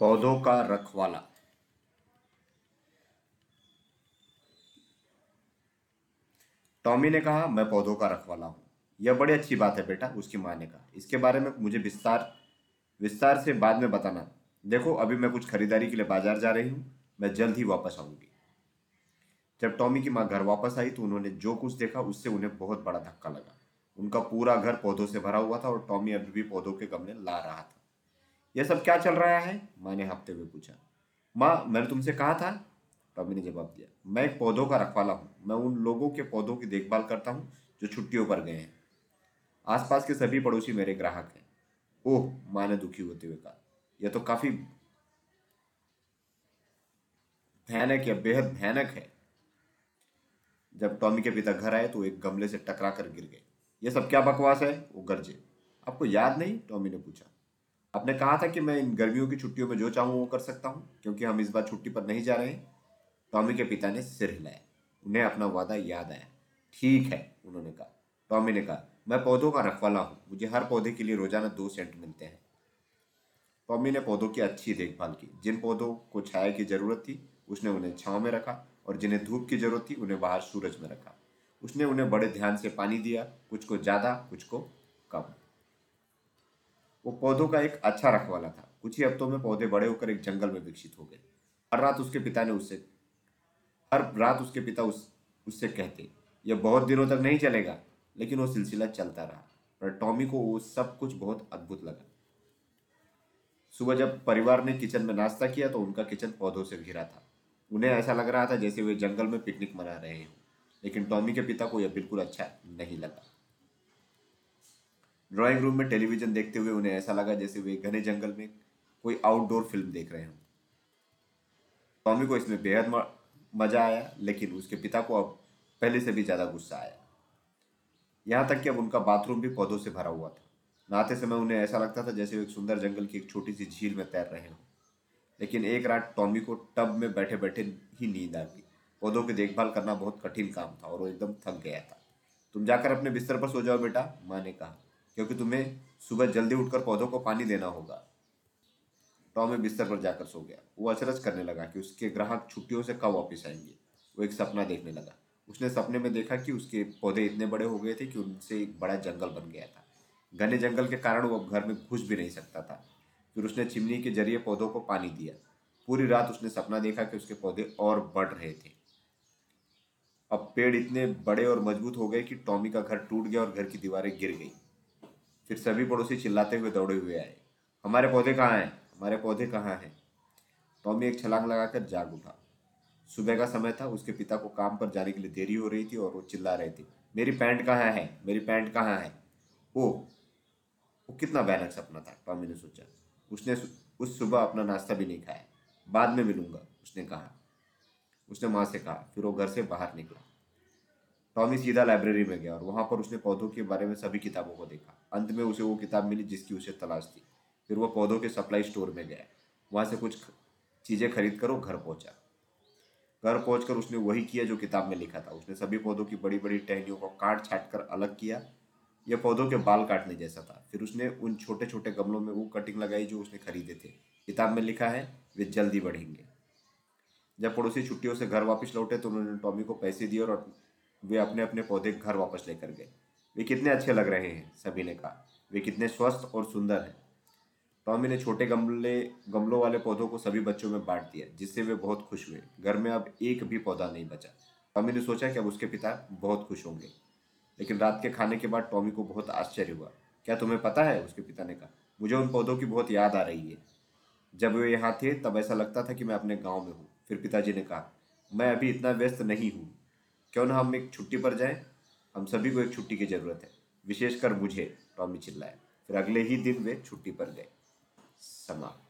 पौधों का रखवाला। टॉमी ने कहा, मैं पौधों का रखवाला हूँ। यह बड़ी अच्छी बात है बेटा, उसकी माँ ने कहा। इसके बारे में मुझे विस्तार विस्तार से बाद में बताना। देखो, अभी मैं कुछ खरीदारी के लिए बाज़ार जा रही हूँ। मैं जल्द ही वापस आऊँगी। जब टॉमी की माँ घर वापस आई तो उन्होंने जो कुछ देखा, उससे उन्हें बहुत बड़ा धक्का लगा। उनका पूरा घर पौधों से भरा हुआ था और टॉमी अभी भी पौधों के गमले ला रहा था। यह सब क्या चल रहा है? माँ ने हफ़्ते हुए पूछा। माँ, मैंने तुमसे कहा था? टॉमी ने जवाब दिया। मैं एक पौधों का रखवाला हूँ। मैं उन लोगों के पौधों की देखभाल करता हूँ जो छुट्टियों पर गए हैं। आसपास के सभी पड़ोसी मेरे ग्राहक हैं। ओह, माँ ने दुखी होते हुए कहा। यह तो काफ़ी भयानक या बेहद भयानक है। जब टॉमी के पिता घर आए तो एक गमले से टकरा कर गिर गए। यह सब क्या बकवास है? वो गरजे। आपको याद नहीं? टॉमी ने पूछा। आपने कहा था कि मैं इन गर्मियों की छुट्टियों में जो चाहूँ वो कर सकता हूँ, क्योंकि हम इस बार छुट्टी पर नहीं जा रहे हैं। टॉमी के पिता ने सिर हिलाया उन्हें अपना वादा याद आया। ठीक है, उन्होंने कहा। टॉमी ने कहा, मैं पौधों का रखवाला हूँ, मुझे हर पौधे के लिए रोज़ाना दो सेंट मिलते हैं। टॉमी ने पौधों की अच्छी देखभाल की। जिन पौधों को छाया की ज़रूरत थी, उसने उन्हें छांव में रखा, और जिन्हें धूप की ज़रूरत थी, उन्हें बाहर सूरज में रखा। उसने उन्हें बड़े ध्यान से पानी दिया, कुछ को ज़्यादा, कुछ को कम। वो पौधों का एक अच्छा रखवाला था। कुछ ही हफ्तों में पौधे बड़े होकर एक जंगल में विकसित हो गए। हर रात उसके पिता ने उससे, हर रात उसके पिता उस, उससे कहते, यह बहुत दिनों तक नहीं चलेगा, लेकिन वो सिलसिला चलता रहा। पर टॉमी को वो सब कुछ बहुत अद्भुत लगा। सुबह जब परिवार ने किचन में नाश्ता किया तो उनका किचन पौधों से घिरा था। उन्हें ऐसा लग रहा था जैसे वे जंगल में पिकनिक मना रहे हों। लेकिन टॉमी के पिता को यह बिल्कुल अच्छा नहीं लगा। ड्राइंग रूम में टेलीविज़न देखते हुए उन्हें ऐसा लगा जैसे वे घने जंगल में कोई आउटडोर फ़िल्म देख रहे हों। टॉमी को इसमें बेहद मज़ा आया, लेकिन उसके पिता को अब पहले से भी ज़्यादा गुस्सा आया। यहाँ तक कि अब उनका बाथरूम भी पौधों से भरा हुआ था। नहाते समय उन्हें ऐसा लगता था जैसे वे एक सुंदर जंगल की एक छोटी सी झील में तैर रहे हों। लेकिन एक रात टॉमी को टब में बैठे बैठे ही नींद आ गई। पौधों की देखभाल करना बहुत कठिन काम था और वो एकदम थक गया था। तुम जाकर अपने बिस्तर पर सो जाओ बेटा, माँ ने कहा। क्योंकि तुम्हें सुबह जल्दी उठकर पौधों को पानी देना होगा। टॉमी बिस्तर पर जाकर सो गया। वो अचरज करने लगा कि उसके ग्राहक छुट्टियों से कब वापस आएँगे। वो एक सपना देखने लगा। उसने सपने में देखा कि उसके पौधे इतने बड़े हो गए थे कि उनसे एक बड़ा जंगल बन गया था। घने जंगल के कारण वो घर में घुस भी नहीं सकता था। फिर उसने चिमनी के ज़रिए पौधों को पानी दिया। पूरी रात उसने सपना देखा कि उसके पौधे और बढ़ रहे थे। अब पेड़ इतने बड़े और मज़बूत हो गए कि टॉमी का घर टूट गया और घर की दीवारें गिर गई। फिर सभी पड़ोसी चिल्लाते हुए दौड़े हुए आए। हमारे पौधे कहाँ हैं? हमारे पौधे कहाँ हैं? टॉमी एक छलांग लगाकर जाग उठा। सुबह का समय था, उसके पिता को काम पर जाने के लिए देरी हो रही थी और वो चिल्ला रहे थे। मेरी पैंट कहाँ है? मेरी पैंट कहाँ है? ओ वो कितना भयानक सपना था, टॉमी ने सोचा। उसने उस सुबह अपना नाश्ता भी नहीं खाया। बाद में मिलूँगा, उसने कहा। उसने माँ से कहा। फिर वो घर से बाहर निकला। टॉमी सीधा लाइब्रेरी में गया और वहाँ पर उसने पौधों के बारे में सभी किताबों को देखा। अंत में उसे वो किताब मिली जिसकी उसे तलाश थी। फिर वो पौधों के सप्लाई स्टोर में गया। वहाँ से कुछ चीज़ें खरीद कर वो घर पहुँचा। घर पहुंचकर उसने वही किया जो किताब में लिखा था। उसने सभी पौधों की बड़ी बड़ी टहनियों को काट छाट कर अलग किया। यह पौधों के बाल काटने जैसा था। फिर उसने उन छोटे छोटे गमलों में वो कटिंग लगाई जो उसने खरीदे थे। किताब में लिखा है, वे जल्दी बढ़ेंगे। जब पड़ोसी छुट्टियों से घर वापस लौटे तो उन्होंने टॉमी को पैसे दिए और वे अपने अपने पौधे घर वापस लेकर गए। वे कितने अच्छे लग रहे हैं सभी ने कहा वे कितने स्वस्थ और सुंदर हैं। टॉमी ने छोटे गमले, गमलों वाले पौधों को सभी बच्चों में बांट दिया, जिससे वे बहुत खुश हुए। घर में अब एक भी पौधा नहीं बचा। टॉमी ने सोचा कि अब उसके पिता बहुत खुश होंगे। लेकिन रात के खाने के बाद टॉमी को बहुत आश्चर्य हुआ। क्या तुम्हें पता है? उसके पिता ने कहा। मुझे उन पौधों की बहुत याद आ रही है। जब वे यहाँ थे, तब ऐसा लगता था कि मैं अपने गाँव में हूँ। फिर पिताजी ने कहा, मैं अभी इतना व्यस्त नहीं हूँ। क्यों ना हम एक छुट्टी पर जाएँ? हम सभी को एक छुट्टी की ज़रूरत है। विशेषकर मुझे, टॉमी चिल्लाए फिर अगले ही दिन वे छुट्टी पर गए। समाप्त।